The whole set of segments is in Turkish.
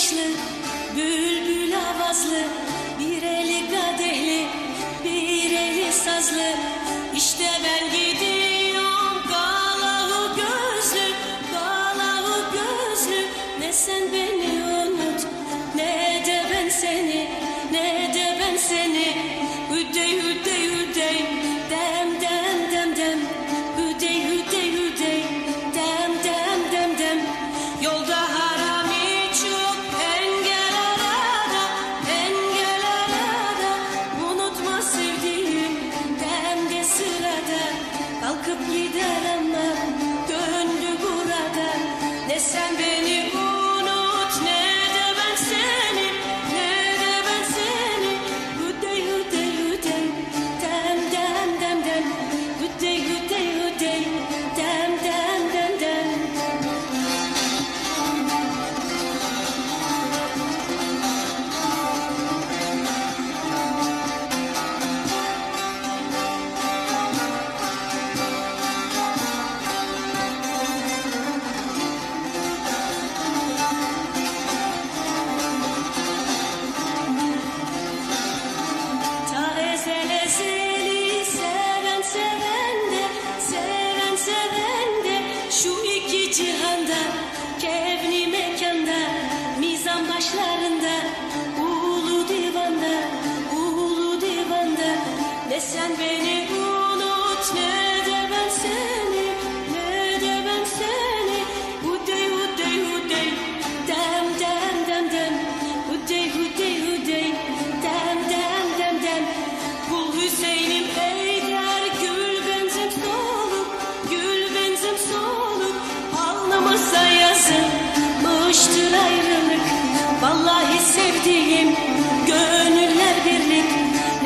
yaşlı, bülbül havazlı, bir eli kadehli, bir eli sazlı. İşte ben gidiyorum kalahu gözlü, kalahu gözlü. Ne sen beni unut, ne de ben seni, ne de ben seni. Hüdey hüdey.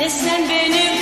Anne sen benim